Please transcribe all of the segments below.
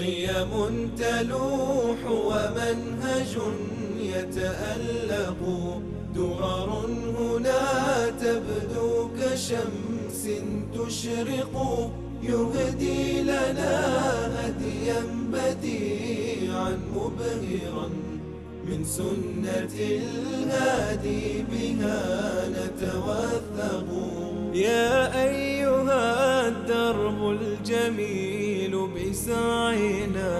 قيم تلوح ومنهج يتألق. درر هنا تبدو كشمس تشرق. يهدي لنا هديا بديعا مبهرا. من سنة الهادي بها نتوثق. يا أيها الدرب الجميل بسعينا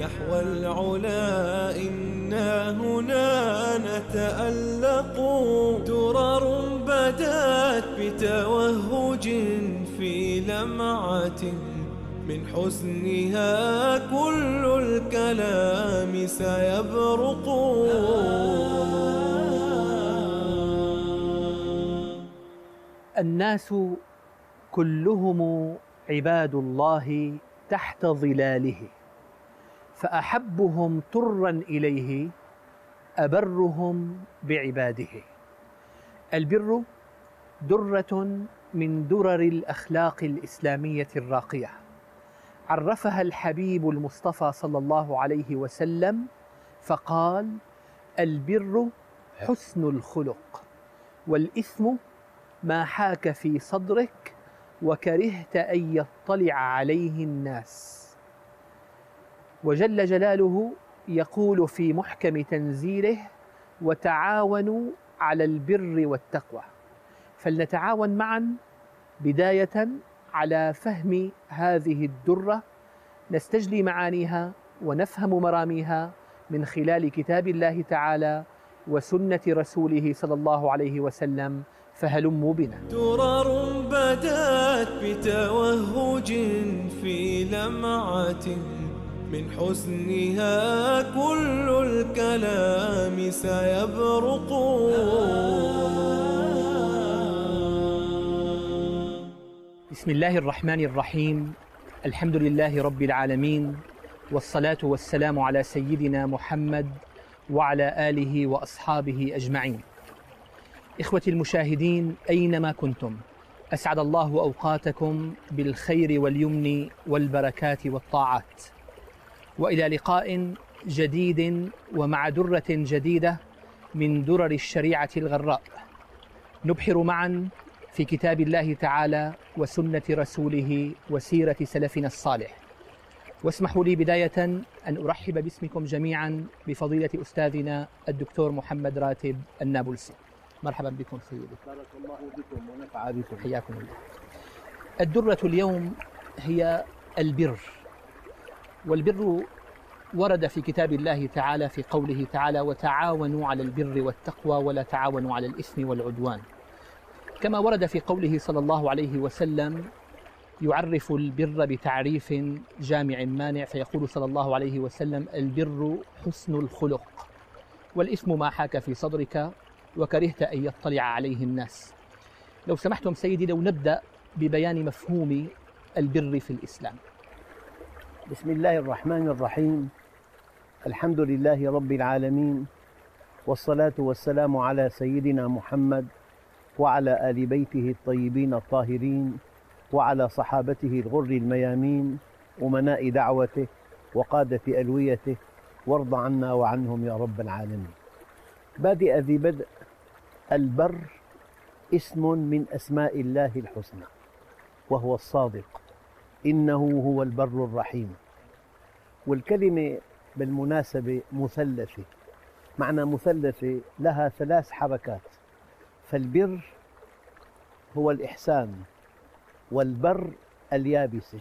نحو العلا إنا هنا نتألق. درر بدات بتوهج في لمعة. من حسنها كل الكلام سيبرق. الناس كلهم عباد الله تحت ظلاله فأحبهم طرا إليه أبرهم بعباده. البر درة من درر الأخلاق الإسلامية الراقية. عرفها الحبيب المصطفى صلى الله عليه وسلم فقال البر حسن الخلق والإثم ما حاك في صدرك وكرهت أن يطلع عليه الناس. وجل جلاله يقول في محكم تنزيله وتعاونوا على البر والتقوى فلنتعاون معا بداية على فهم هذه الدرة نستجلي معانيها ونفهم مراميها من خلال كتاب الله تعالى وسنة رسوله صلى الله عليه وسلم. فهلموا بنا. درر بدات بتوهج في لمعة. من حسنها كل الكلام سيبرق. بسم الله الرحمن الرحيم. الحمد لله رب العالمين. والصلاة والسلام على سيدنا محمد وعلى آله وأصحابه أجمعين. إخوتي المشاهدين أينما كنتم؟ أسعد الله أوقاتكم بالخير واليمن والبركات والطاعات. وإلى لقاء جديد ومع درة جديدة من درر الشريعة الغراء. نبحر معا في كتاب الله تعالى وسنة رسوله وسيرة سلفنا الصالح. واسمحوا لي بداية أن أرحب باسمكم جميعا بفضيلة أستاذنا الدكتور محمد راتب النابلسي. مرحبا بكم سيدي بارك الله بكم ونفع بكم. حياكم الله. الدرة اليوم هي البر. والبر ورد في كتاب الله تعالى في قوله تعالى وتعاونوا على البر والتقوى ولا تعاونوا على الإثم والعدوان كما ورد في قوله صلى الله عليه وسلم يعرف البر بتعريف جامع مانع فيقول صلى الله عليه وسلم البر حسن الخلق والإثم ما حاك في صدرك وكرهت أن يطلع عليه الناس. لو سمحتم سيدي لو نبدأ ببيان مفهوم البر في الإسلام. بسم الله الرحمن الرحيم. الحمد لله رب العالمين والصلاة والسلام على سيدنا محمد وعلى آل بيته الطيبين الطاهرين وعلى صحابته الغر الميامين أمناء دعوته وقادة ألويته وارض عنا وعنهم يا رب العالمين. بادئ ذي بدء البر اسم من أسماء الله الحسنى وهو الصادق إنه هو البر الرحيم. والكلمة بالمناسبة مثلثة معنى مثلثة لها ثلاث حركات. فالبر هو الإحسان والبر اليابسة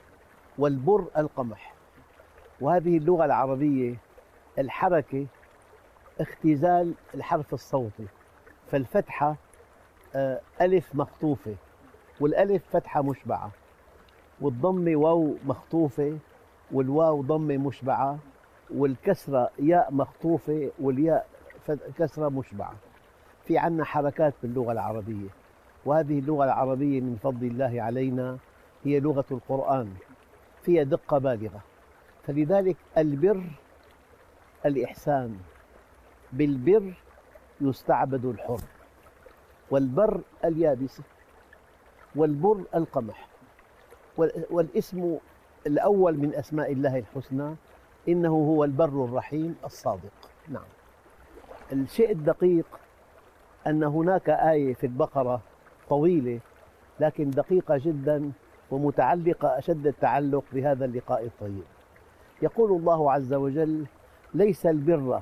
والبر القمح. وهذه اللغة العربية الحركة اختزال الحرف الصوتي. فالفتحة آه، ألف مخطوفة والألف فتحة مشبعة والضمة واو مخطوفة والواو ضمة مشبعة والكسرة ياء مخطوفة والياء كسرة مشبعة. في عنا حركات باللغة العربية وهذه اللغة العربية من فضل الله علينا هي لغة القرآن فيها دقة بالغة. فلذلك البر الإحسان بالبر يستعبد الحر والبر اليابسة والبر القمح والاسم الأول من أسماء الله الحسنى إنه هو البر الرحيم الصادق. نعم. الشيء الدقيق أن هناك آية في البقرة طويلة لكن دقيقة جدا ومتعلقة أشد التعلق بهذا اللقاء الطيب. يقول الله عز وجل ليس البر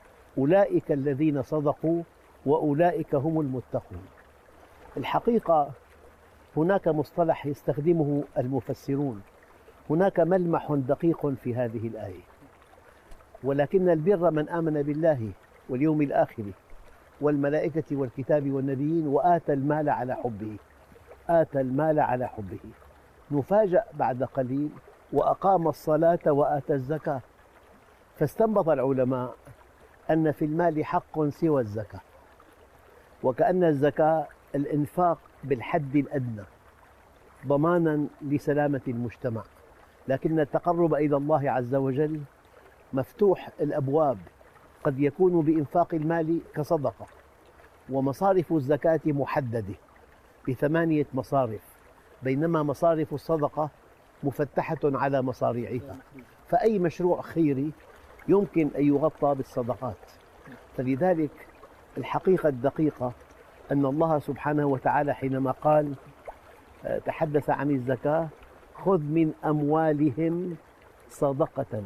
أولئك الذين صدقوا وأولئك هم المتقون. الحقيقة هناك مصطلح يستخدمه المفسرون. هناك ملمح دقيق في هذه الآية. ولكن البر من آمن بالله واليوم الآخر والملائكة والكتاب والنبيين وآتى المال على حبه. آتى المال على حبه. نفاجأ بعد قليل وأقام الصلاة وآتى الزكاة. فاستنبط العلماء أن في المال حق سوى الزكاة. وكأن الزكاة الإنفاق بالحد الأدنى ضمانا لسلامة المجتمع. لكن التقرب إلى الله عز وجل مفتوح الأبواب قد يكون بإنفاق المال كصدقة. ومصارف الزكاة محددة بثمانية مصارف. بينما مصارف الصدقة مفتحة على مصاريعها فأي مشروع خيري يمكن أن يغطى بالصدقات. فلذلك الحقيقة الدقيقة أن الله سبحانه وتعالى حينما قال آه، تحدث عن الزكاة خذ من أموالهم صدقة.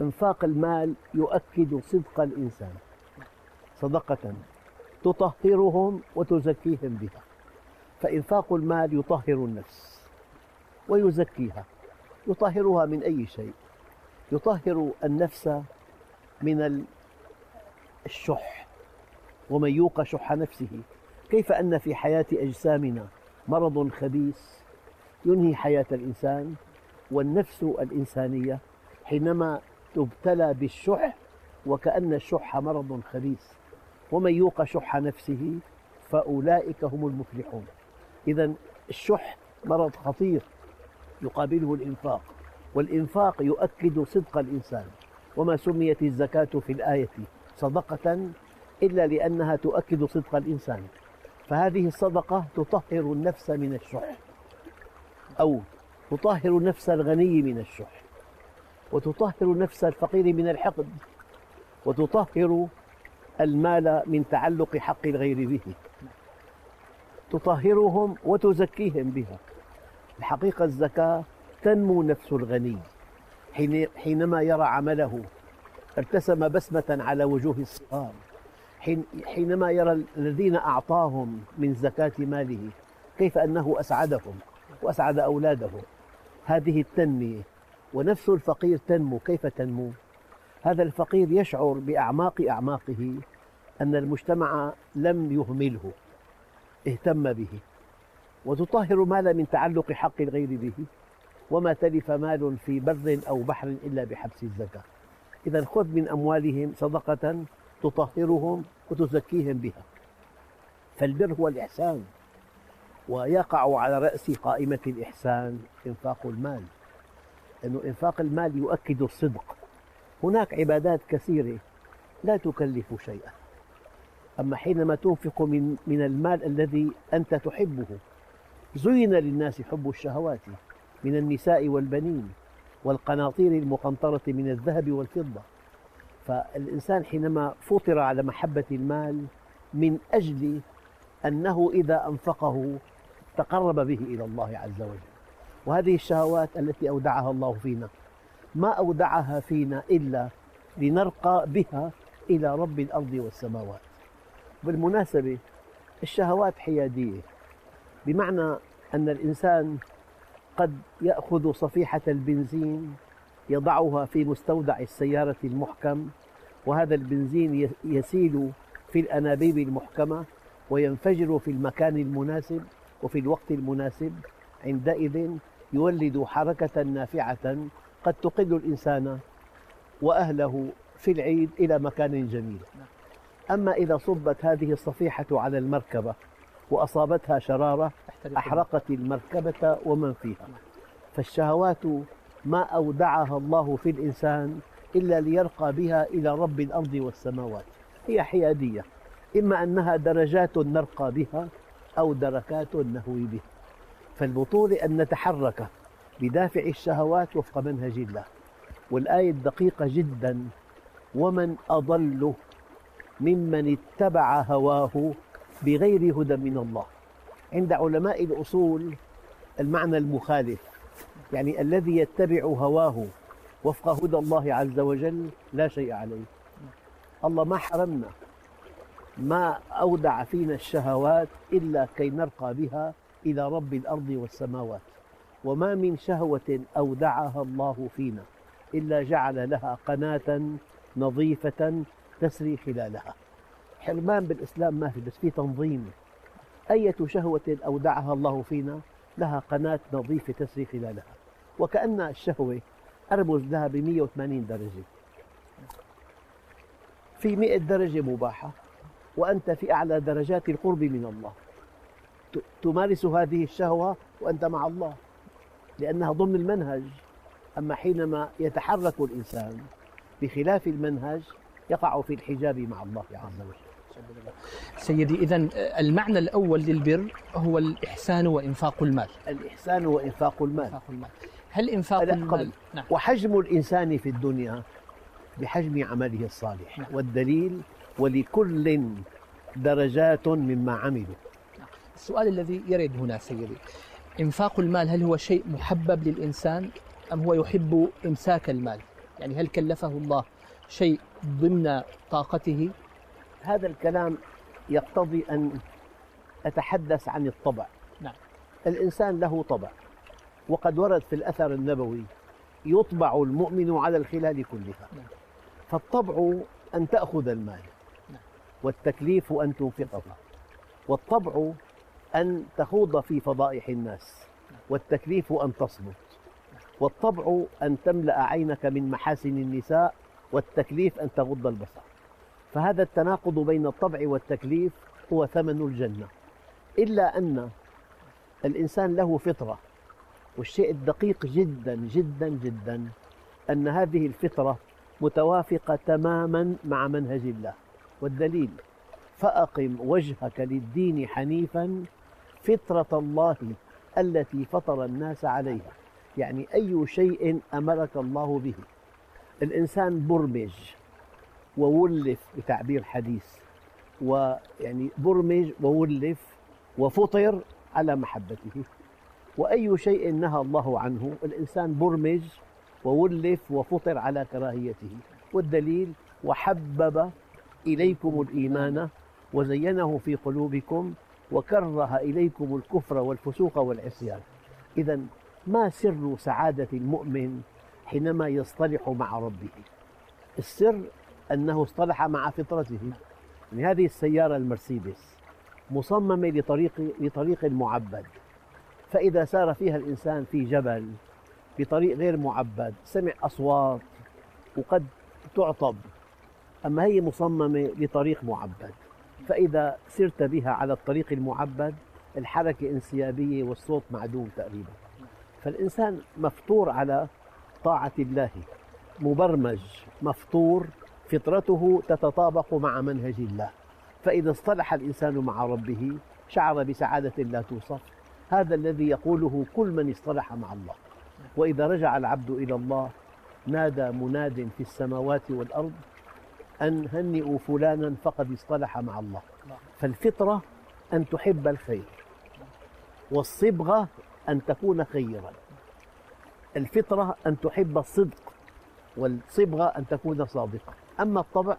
إنفاق المال يؤكد صدق الإنسان. صدقة تطهرهم وتزكيهم بها. فإنفاق المال يطهر النفس ويزكيها. يطهرها من أي شيء. يطهر النفس من الشح ومن يوق شح نفسه. كيف أن في حياة أجسامنا مرض خبيث ينهي حياة الإنسان والنفس الإنسانية حينما تبتلى بالشح وكأن الشح مرض خبيث ومن يوق شح نفسه فأولئك هم المفلحون. إذا الشح مرض خطير يقابله الإنفاق. والإنفاق يؤكد صدق الإنسان. وما سميت الزكاة في الآية صدقة إلا لأنها تؤكد صدق الإنسان. فهذه الصدقة تطهر النفس من الشح. أو تطهر نفس الغني من الشح. وتطهر نفس الفقير من الحقد. وتطهر المال من تعلق حق الغير به. تطهرهم وتزكيهم بها. الحقيقة الزكاة تنمو نفس الغني. حينما يرى عمله ارتسم بسمة على وجوه الصغار. حينما يرى الذين أعطاهم من زكاة ماله كيف أنه أسعدهم وأسعد أولادهم. هذه التنمية ونفس الفقير تنمو كيف تنمو؟ هذا الفقير يشعر بأعماق أعماقه أن المجتمع لم يهمله. اهتم به. وتطهر مال من تعلق حق الغير به. وما تلف مال في بر أو بحر إلا بحبس الزكاة. إذا خذ من أموالهم صدقة تطهرهم وتزكيهم بها. فالبر هو الإحسان ويقع على رأس قائمة الإحسان إنفاق المال. لأن إنفاق المال يؤكد الصدق. هناك عبادات كثيرة لا تكلف شيئا. أما حينما تنفق من, من المال الذي أنت تحبه زين للناس حب الشهوات. من النساء والبنين والقناطير المقنطرة من الذهب والفضة. فالإنسان حينما فطر على محبة المال من أجل أنه إذا أنفقه تقرب به إلى الله عز وجل. وهذه الشهوات التي أودعها الله فينا ما أودعها فينا إلا لنرقى بها إلى رب الأرض والسماوات. بالمناسبة الشهوات حيادية بمعنى أن الإنسان قد يأخذ صفيحة البنزين يضعها في مستودع السيارة المحكم وهذا البنزين يسيل في الأنابيب المحكمة وينفجر في المكان المناسب وفي الوقت المناسب. عندئذ يولد حركة نافعة قد تقل الإنسان وأهله في العيد إلى مكان جميل. أما إذا صبت هذه الصفيحة على المركبة وأصابتها شرارة أحرقت المركبة ومن فيها. فالشهوات ما أودعها الله في الإنسان إلا ليرقى بها إلى رب الأرض والسماوات. هي حيادية. إما أنها درجات نرقى بها أو دركات نهوي بها. فالبطولة أن نتحرك بدافع الشهوات وفق منهج الله. والآية دقيقة جدا. ومن أضل ممن اتبع هواه بغير هدى من الله. عند علماء الأصول المعنى المخالف يعني الذي يتبع هواه وفق هدى الله عز وجل لا شيء عليه. الله ما حرمنا ما أودع فينا الشهوات إلا كي نرقى بها إلى رب الأرض والسماوات. وما من شهوة أودعها الله فينا إلا جعل لها قناة نظيفة تسري خلالها. حرمان بالإسلام ما في بس في تنظيم. أية شهوة أودعها الله فينا لها قناة نظيفة تسري خلالها. وكأن الشهوة أرمز لها ب 180 درجة. في 100 درجة مباحة وأنت في أعلى درجات القرب من الله. تمارس هذه الشهوة وأنت مع الله لأنها ضمن المنهج. أما حينما يتحرك الإنسان بخلاف المنهج يقع في الحجاب مع الله عز وجل. سيدي إذا المعنى الأول للبر هو الإحسان وإنفاق المال. الإحسان وإنفاق المال, إنفاق المال. هل إنفاق المال؟ نعم. وحجم الإنسان في الدنيا بحجم عمله الصالح نعم. والدليل ولكل درجات مما عملوا. السؤال الذي يرد هنا سيدي إنفاق المال هل هو شيء محبب للإنسان أم هو يحب إمساك المال؟ يعني هل كلفه الله شيء ضمن طاقته؟ هذا الكلام يقتضي أن أتحدث عن الطبع نعم. الإنسان له طبع وقد ورد في الأثر النبوي يطبع المؤمن على الخلال كلها نعم. فالطبع أن تأخذ المال نعم. والتكليف أن تنفقه والطبع أن تخوض في فضائح الناس والتكليف أن تصمت والطبع أن تملأ عينك من محاسن النساء والتكليف أن تغض البصر فهذا التناقض بين الطبع والتكليف هو ثمن الجنة. إلا أن الإنسان له فطرة والشيء الدقيق جدا جدا جدا أن هذه الفطرة متوافقة تماما مع منهج الله. والدليل فأقم وجهك للدين حنيفا فطرة الله التي فطر الناس عليها. يعني أي شيء أمرك الله به. الإنسان برمج. وولف بتعبير حديث ويعني برمج وولف وفطر على محبته. وأي شيء نهى الله عنه الإنسان برمج وولف وفطر على كراهيته. والدليل وحبب إليكم الإيمان وزينه في قلوبكم وكره إليكم الكفر والفسوق والعصيان. إذا ما سر سعادة المؤمن حينما يصطلح مع ربه؟ السر أنه اصطلح مع فطرته يعني هذه السيارة المرسيدس مصممة لطريق لطريق معبد. فإذا سار فيها الإنسان في جبل بطريق غير معبد سمع أصوات وقد تعطب. أما هي مصممة لطريق معبد. فإذا سرت بها على الطريق المعبد الحركة انسيابية والصوت معدوم تقريبا. فالإنسان مفطور على طاعة الله مبرمج مفطور فطرته تتطابق مع منهج الله. فإذا اصطلح الإنسان مع ربه شعر بسعادة لا توصف. هذا الذي يقوله كل من اصطلح مع الله. وإذا رجع العبد إلى الله نادى مناد في السماوات والأرض أن هنئوا فلانا فقد اصطلح مع الله. فالفطرة أن تحب الخير والصبغة أن تكون خيرا. الفطرة أن تحب الصدق والصبغة أن تكون صادقة أما الطبع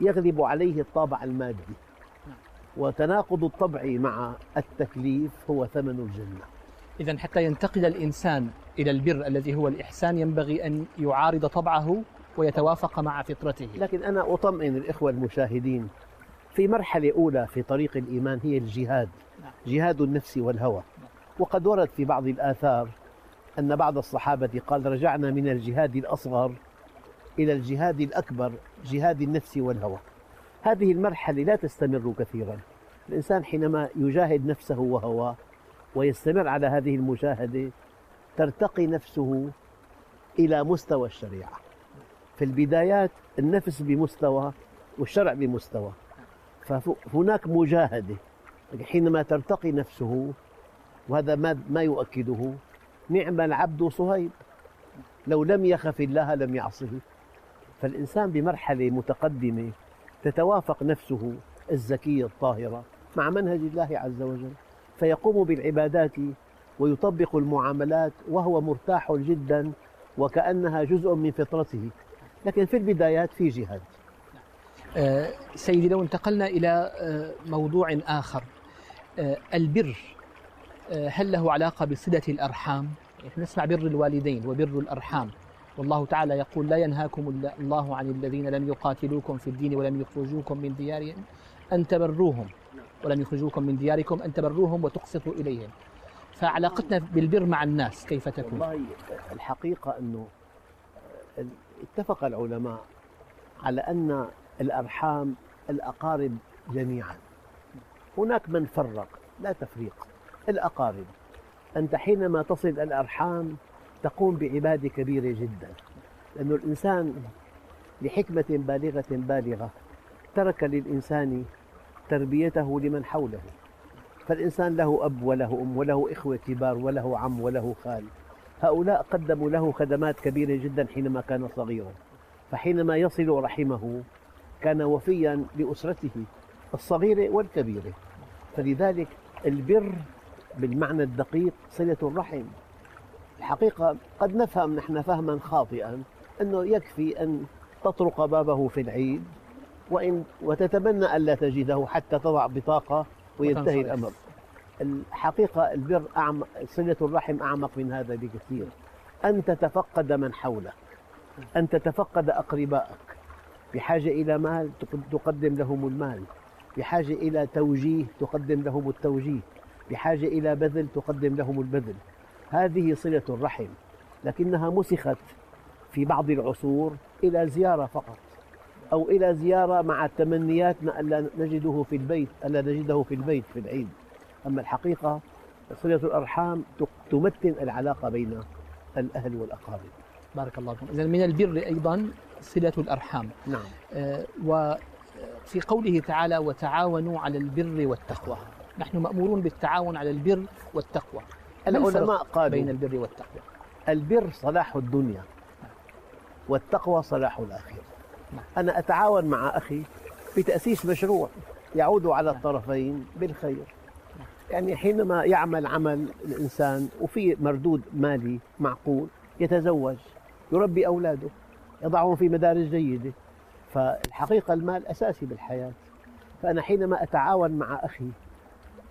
يغلب عليه الطابع المادي وتناقض الطبع مع التكليف هو ثمن الجنة. إذا حتى ينتقل الإنسان إلى البر الذي هو الإحسان ينبغي أن يعارض طبعه ويتوافق مع فطرته. لكن أنا أطمئن الإخوة المشاهدين في مرحلة أولى في طريق الإيمان هي الجهاد جهاد النفس والهوى. وقد ورد في بعض الآثار أن بعض الصحابة قال رجعنا من الجهاد الأصغر إلى الجهاد الأكبر جهاد النفس والهوى. هذه المرحلة لا تستمر كثيرا. الإنسان حينما يجاهد نفسه وهواه ويستمر على هذه المجاهدة ترتقي نفسه إلى مستوى الشريعة. في البدايات النفس بمستوى والشرع بمستوى. فهناك مجاهدة. حينما ترتقي نفسه وهذا ما يؤكده نعم العبد صهيب. لو لم يخف الله لم يعصه. فالإنسان بمرحلة متقدمة تتوافق نفسه الزكية الطاهرة مع منهج الله عز وجل فيقوم بالعبادات ويطبق المعاملات وهو مرتاح جدا وكأنها جزء من فطرته. لكن في البدايات في جهاد. آه، سيدي لو انتقلنا إلى آه، موضوع آخر. آه، البر هل له علاقة بصلة الأرحام؟ نسمع بر الوالدين وبر الأرحام. والله تعالى يقول لا ينهاكم الله عن الذين لم يقاتلوكم في الدين ولم يخرجوكم من ديارهم أن تبروهم. ولم يخرجوكم من دياركم أن تبروهم وتقسطوا إليهم. فعلاقتنا بالبر مع الناس كيف تكون؟ والله الحقيقة أنه اتفق العلماء على أن الأرحام الأقارب جميعا. هناك من فرق لا تفريق. الأقارب أنت حينما تصل الأرحام تقوم بعبادة كبيرة جدا. لأن الإنسان لحكمة بالغة بالغة ترك للإنسان تربيته لمن حوله. فالإنسان له أب وله أم وله إخوة كبار وله عم وله خال. هؤلاء قدموا له خدمات كبيرة جدا حينما كان صغيرا. فحينما يصل رحمه كان وفيا لأسرته الصغيرة والكبيرة. فلذلك البر بالمعنى الدقيق صلة الرحم. الحقيقة قد نفهم نحن فهما خاطئا أنه يكفي أن تطرق بابه في العيد وإن وتتمنى ألا تجده حتى تضع بطاقة وينتهي الأمر. الحقيقة البر أعمق صلة الرحم أعمق من هذا بكثير. أن تتفقد من حولك أن تتفقد أقربائك بحاجة إلى مال تقدم لهم المال بحاجة إلى توجيه تقدم لهم التوجيه بحاجة إلى بذل تقدم لهم البذل. هذه صلة الرحم لكنها مسخت في بعض العصور إلى زيارة فقط أو إلى زيارة مع تمنياتنا ألا نجده في البيت ألا نجده في البيت في العيد. أما الحقيقة صلة الأرحام تمتن العلاقة بين الأهل والأقارب. بارك الله فيكم إذا من البر أيضا صلة الأرحام. نعم. آه وفي قوله تعالى وتعاونوا على البر والتقوى نحن مأمورون بالتعاون على البر والتقوى. العلماء قالوا بين البر والتقوى البر صلاح الدنيا والتقوى صلاح الآخرة نعم. أنا أتعاون مع أخي في تأسيس مشروع يعود على نعم. الطرفين بالخير نعم. يعني حينما يعمل عمل الإنسان وفي مردود مالي معقول يتزوج يربي أولاده يضعهم في مدارس جيدة فالحقيقة المال أساسي بالحياة فأنا حينما أتعاون مع أخي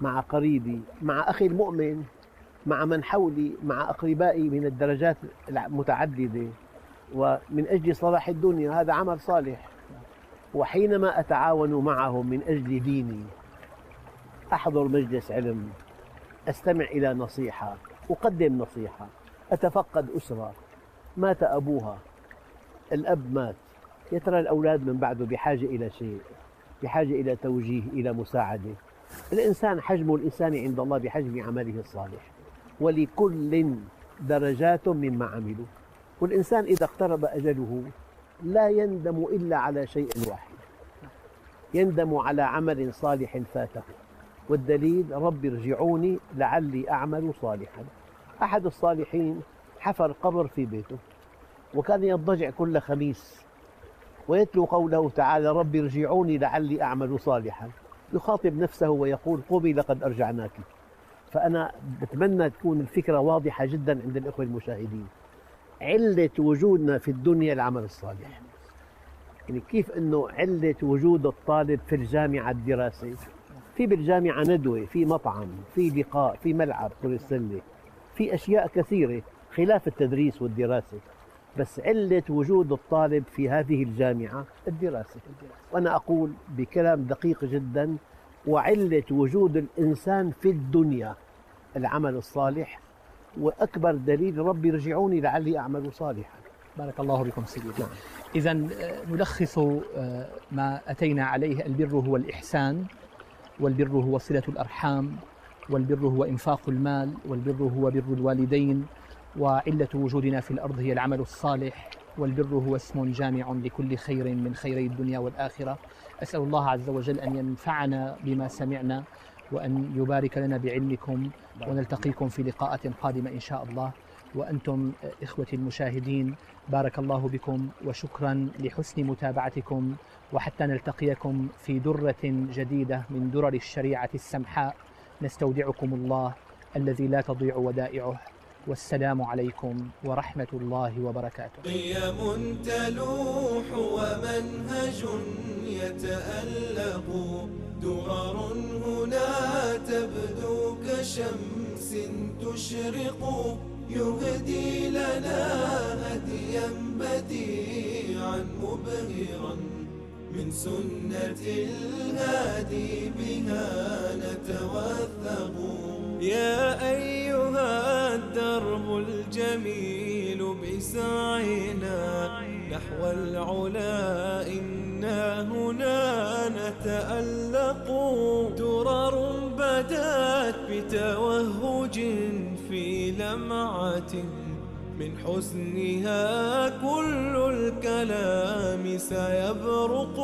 مع قريبي مع أخي المؤمن مع من حولي مع أقربائي من الدرجات المتعددة. ومن أجل صلاح الدنيا هذا عمل صالح. وحينما أتعاون معهم من أجل ديني أحضر مجلس علم أستمع إلى نصيحة أقدم نصيحة أتفقد أسرة مات أبوها الأب مات. يا ترى الأولاد من بعده بحاجة إلى شيء بحاجة إلى توجيه إلى مساعدة. الإنسان حجم الإنسان عند الله بحجم عمله الصالح. ولكل درجات مما عملوا. والإنسان إذا اقترب أجله لا يندم إلا على شيء واحد. يندم على عمل صالح فاته. والدليل رب ارجعوني لعلي أعمل صالحا. أحد الصالحين حفر قبر في بيته. وكان يضجع كل خميس. ويتلو قوله تعالى رب ارجعوني لعلي أعمل صالحا. يخاطب نفسه ويقول قومي لقد أرجعناك. فأنا بتمنى تكون الفكرة واضحة جدا عند الإخوة المشاهدين. علة وجودنا في الدنيا العمل الصالح. يعني كيف أنه علة وجود الطالب في الجامعة الدراسة في بالجامعة ندوة في مطعم في لقاء في ملعب كرة السلة في أشياء كثيرة خلاف التدريس والدراسة. بس علة وجود الطالب في هذه الجامعة الدراسة وأنا أقول بكلام دقيق جدا وعلة وجود الإنسان في الدنيا العمل الصالح وأكبر دليل ربي ارجعوني لعلي أعمل صالحا. بارك الله بكم سيدي. إذا نلخص آه، ما أتينا عليه. البر هو الإحسان والبر هو صلة الأرحام والبر هو إنفاق المال والبر هو بر الوالدين وعلة وجودنا في الأرض هي العمل الصالح. والبر هو اسم جامع لكل خير من خيري الدنيا والآخرة. أسأل الله عز وجل أن ينفعنا بما سمعنا وأن يبارك لنا بعلمكم ونلتقيكم في لقاءات قادمة إن شاء الله. وأنتم إخوتي المشاهدين بارك الله بكم وشكرا لحسن متابعتكم وحتى نلتقيكم في درة جديدة من درر الشريعة السمحاء. نستودعكم الله الذي لا تضيع ودائعه. والسلام عليكم ورحمة الله وبركاته. قيم تلوح ومنهج يتألق. درر هنا تبدو كشمس تشرق يهدي لنا هديا بديعا مبهرا. من سنة الهادي بها نتوثق. يا أيها الدرب الجميل بسعينا نحو العلا هنا نتألق. درر بدأت بتوهج في لمعة. من حسنها كل الكلام سيبرق.